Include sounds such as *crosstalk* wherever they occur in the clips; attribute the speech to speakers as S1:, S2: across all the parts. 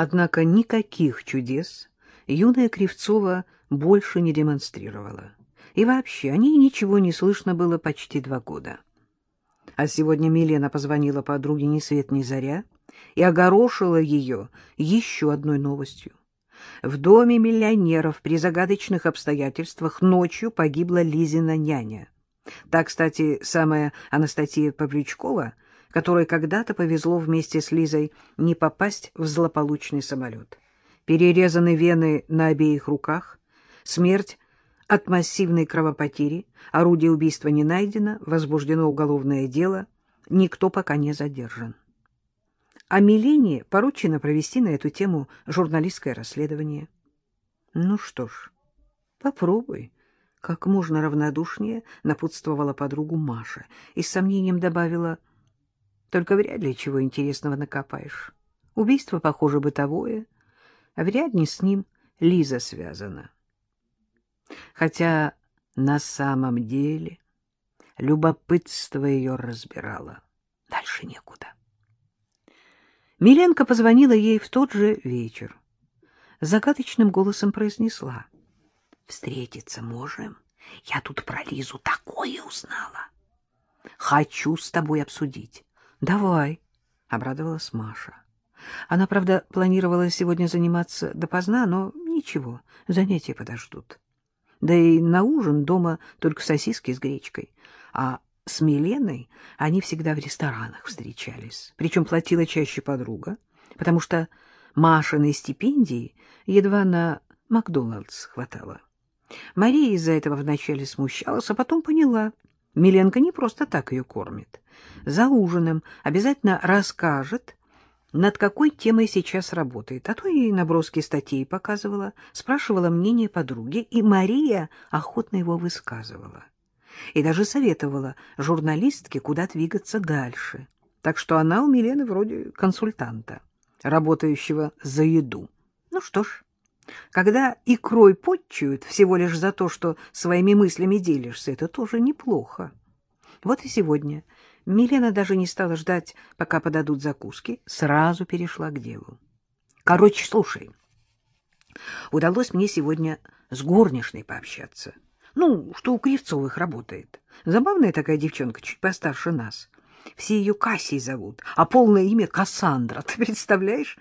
S1: Однако никаких чудес юная Кривцова больше не демонстрировала. И вообще о ней ничего не слышно было почти два года. А сегодня Милена позвонила подруге ни свет ни заря и огорошила ее еще одной новостью. В доме миллионеров при загадочных обстоятельствах ночью погибла Лизина няня. Так, кстати, самая Анастасия Павлючкова, которой когда-то повезло вместе с Лизой не попасть в злополучный самолет. Перерезаны вены на обеих руках, смерть от массивной кровопотери, орудие убийства не найдено, возбуждено уголовное дело, никто пока не задержан. А Милене поручено провести на эту тему журналистское расследование. Ну что ж, попробуй. Как можно равнодушнее напутствовала подругу Маша и с сомнением добавила, только вряд ли чего интересного накопаешь. Убийство, похоже, бытовое, а вряд ли с ним Лиза связана. Хотя на самом деле любопытство ее разбирало. Дальше некуда. Миленко позвонила ей в тот же вечер. Загадочным голосом произнесла. — Встретиться можем? Я тут про Лизу такое узнала. — Хочу с тобой обсудить. — Давай, — обрадовалась Маша. Она, правда, планировала сегодня заниматься допоздна, но ничего, занятия подождут. Да и на ужин дома только сосиски с гречкой, а с Миленой они всегда в ресторанах встречались. Причем платила чаще подруга, потому что Машиной стипендии едва на Макдоналдс хватало. Мария из-за этого вначале смущалась, а потом поняла. Миленка не просто так ее кормит. За ужином обязательно расскажет, над какой темой сейчас работает, а то и наброски статей показывала, спрашивала мнение подруги, и Мария охотно его высказывала и даже советовала журналистке, куда двигаться дальше. Так что она у Милены вроде консультанта, работающего за еду. Ну что ж, когда икрой подчуют всего лишь за то, что своими мыслями делишься, это тоже неплохо. Вот и сегодня Милена даже не стала ждать, пока подадут закуски, сразу перешла к делу. Короче, слушай, удалось мне сегодня с горничной пообщаться — ну, что у Кривцовых работает. Забавная такая девчонка, чуть постарше нас. Все ее Кассией зовут, а полное имя Кассандра. *laughs* Ты представляешь?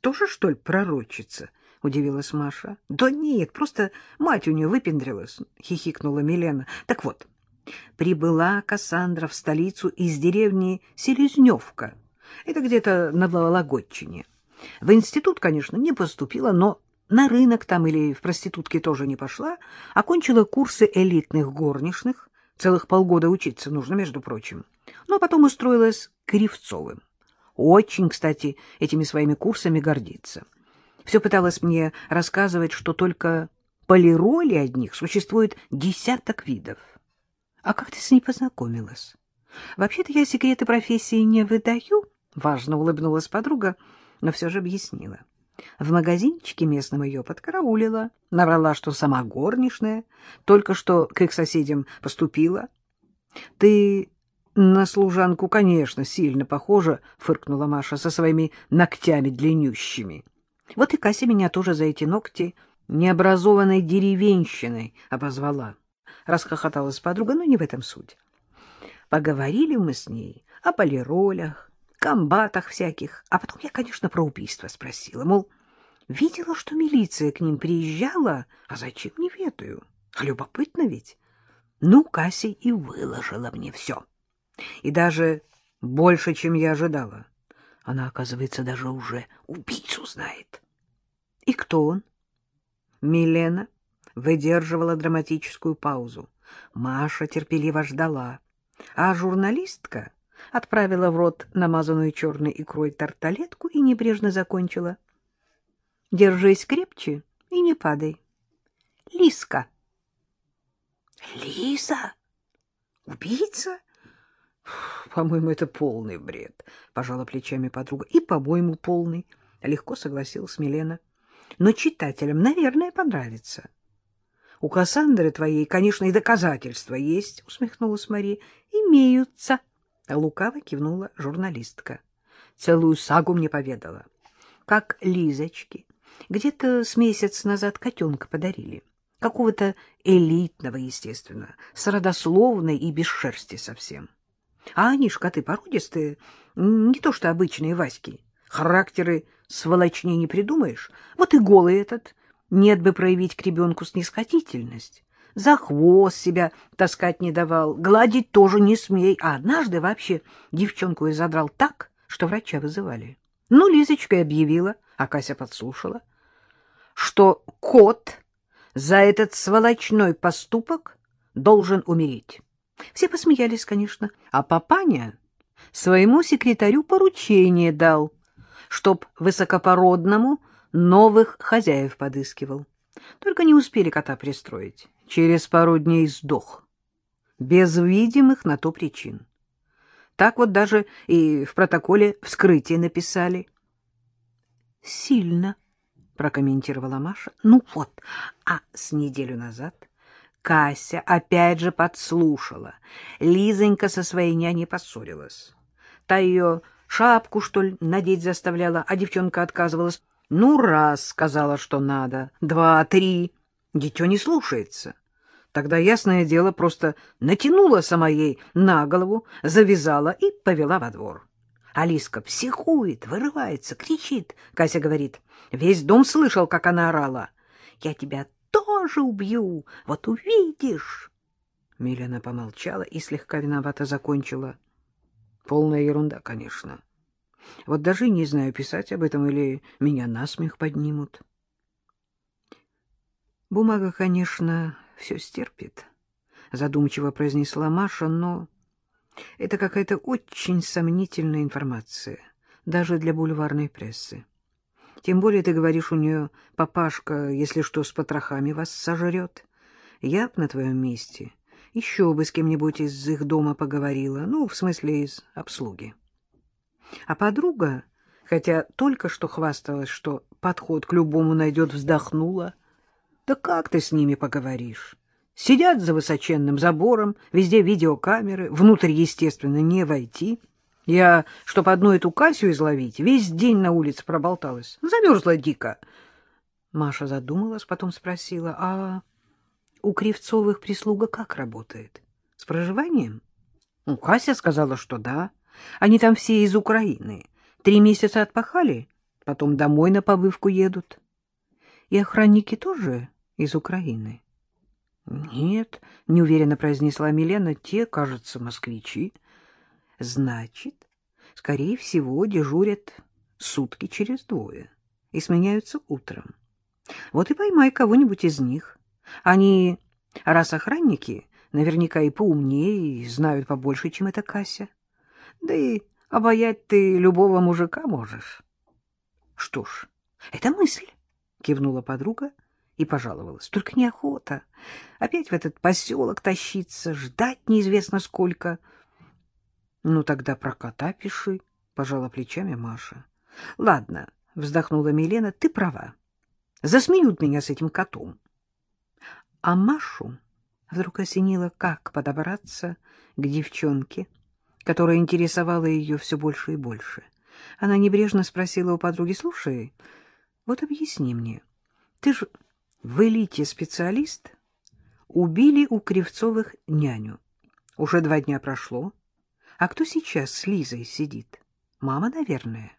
S1: Тоже, что ли, пророчица? — удивилась Маша. — Да нет, просто мать у нее выпендрилась, — хихикнула Милена. — Так вот, прибыла Кассандра в столицу из деревни Селезневка. Это где-то на Вологодчине. В институт, конечно, не поступила, но на рынок там или в проститутки тоже не пошла, окончила курсы элитных горничных, целых полгода учиться нужно, между прочим, но ну, а потом устроилась Кривцовым. Очень, кстати, этими своими курсами гордится. Все пыталась мне рассказывать, что только полироли одних существует десяток видов. А как ты с ней познакомилась? Вообще-то я секреты профессии не выдаю, — важно улыбнулась подруга, но все же объяснила. В магазинчике местном ее подкараулила, наврала, что сама горничная, только что к их соседям поступила. — Ты на служанку, конечно, сильно похожа, — фыркнула Маша со своими ногтями длиннющими. Вот и Кася меня тоже за эти ногти необразованной деревенщиной обозвала. Расхохоталась подруга, но не в этом суть. Поговорили мы с ней о полиролях, комбатах всяких. А потом я, конечно, про убийство спросила, мол, видела, что милиция к ним приезжала, а зачем, не ведаю. Любопытно ведь. Ну, Кася и выложила мне все. И даже больше, чем я ожидала. Она, оказывается, даже уже убийцу знает. И кто он? Милена выдерживала драматическую паузу. Маша терпеливо ждала. А журналистка отправила в рот намазанную черной икрой тарталетку и небрежно закончила. — Держись крепче и не падай. — Лиска. — Лиза? Убийца? — По-моему, это полный бред, — пожала плечами подруга. — И, по-моему, полный, — легко согласилась Милена. — Но читателям, наверное, понравится. — У Кассандры твоей, конечно, и доказательства есть, — усмехнулась Мария. — Имеются. — Лукаво кивнула журналистка. Целую сагу мне поведала. как Лизочке. Где-то с месяц назад котенка подарили. Какого-то элитного, естественно, с родословной и без шерсти совсем. А они ж коты породистые, не то что обычные Васьки. Характеры сволочней не придумаешь. Вот и голый этот. Нет бы проявить к ребенку снисходительность. За хвост себя таскать не давал, гладить тоже не смей. А однажды вообще девчонку и задрал так, что врача вызывали. Ну, Лизочка и объявила, а Кася подслушала, что кот за этот сволочной поступок должен умереть. Все посмеялись, конечно, а папаня своему секретарю поручение дал, чтоб высокопородному новых хозяев подыскивал. Только не успели кота пристроить. Через пару дней сдох. Без видимых на то причин. Так вот даже и в протоколе вскрытия написали. — Сильно, — прокомментировала Маша. — Ну вот, а с неделю назад Кася опять же подслушала. Лизонька со своей няней поссорилась. Та ее шапку, что ли, надеть заставляла, а девчонка отказывалась. Ну, раз сказала, что надо, два, три. Дитё не слушается. Тогда, ясное дело, просто натянула сама ей на голову, завязала и повела во двор. Алиска психует, вырывается, кричит. Кася говорит, весь дом слышал, как она орала. «Я тебя тоже убью, вот увидишь!» Милена помолчала и слегка виновато закончила. Полная ерунда, конечно. Вот даже не знаю, писать об этом или меня насмех поднимут. Бумага, конечно, все стерпит, — задумчиво произнесла Маша, но это какая-то очень сомнительная информация, даже для бульварной прессы. Тем более, ты говоришь, у нее папашка, если что, с потрохами вас сожрет. Я б на твоем месте еще бы с кем-нибудь из их дома поговорила, ну, в смысле, из обслуги. А подруга, хотя только что хвасталась, что подход к любому найдет, вздохнула. Да как ты с ними поговоришь? Сидят за высоченным забором, везде видеокамеры, внутрь, естественно, не войти. Я, чтоб одну эту Касю изловить, весь день на улице проболталась. Замерзла дико. Маша задумалась, потом спросила, а у Кривцовых прислуга как работает? С проживанием? Ну, Кася сказала, что да. Они там все из Украины. Три месяца отпахали, потом домой на побывку едут. И охранники тоже из Украины? Нет, неуверенно произнесла Милена, те, кажется, москвичи. Значит, скорее всего, дежурят сутки через двое и сменяются утром. Вот и поймай кого-нибудь из них. Они, раз охранники, наверняка и поумнее, и знают побольше, чем эта Кася. Да и обаять ты любого мужика можешь. — Что ж, это мысль, — кивнула подруга и пожаловалась. — Только неохота. Опять в этот поселок тащиться, ждать неизвестно сколько. — Ну, тогда про кота пиши, — пожала плечами Маша. — Ладно, — вздохнула Милена, — ты права. Засмеют меня с этим котом. А Машу вдруг осенило, как подобраться к девчонке, которая интересовала ее все больше и больше. Она небрежно спросила у подруги, «Слушай, вот объясни мне, ты же в элите специалист? Убили у Кривцовых няню. Уже два дня прошло. А кто сейчас с Лизой сидит? Мама, наверное».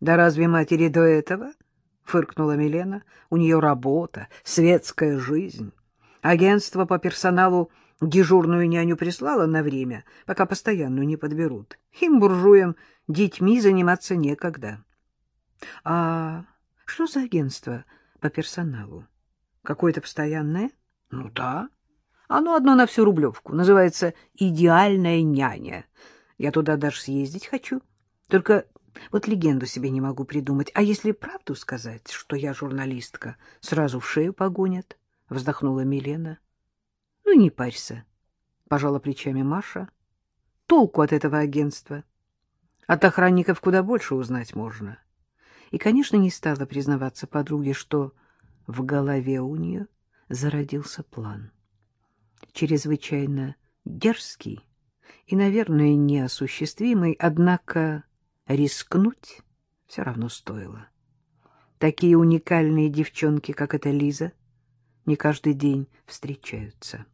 S1: «Да разве матери до этого?» — фыркнула Милена. «У нее работа, светская жизнь. Агентство по персоналу дежурную няню прислало на время, пока постоянную не подберут. Им, буржуям, детьми заниматься некогда». «А что за агентство по персоналу? Какое-то постоянное?» «Ну да. Оно одно на всю Рублевку. Называется «Идеальная няня». Я туда даже съездить хочу. Только вот легенду себе не могу придумать. А если правду сказать, что я журналистка, сразу в шею погонят? — вздохнула Милена. — Ну, не парься, — пожала плечами Маша. — Толку от этого агентства. От охранников куда больше узнать можно. И, конечно, не стала признаваться подруге, что в голове у нее зародился план. Чрезвычайно дерзкий и, наверное, неосуществимый, однако рискнуть все равно стоило. Такие уникальные девчонки, как эта Лиза, не каждый день встречаются.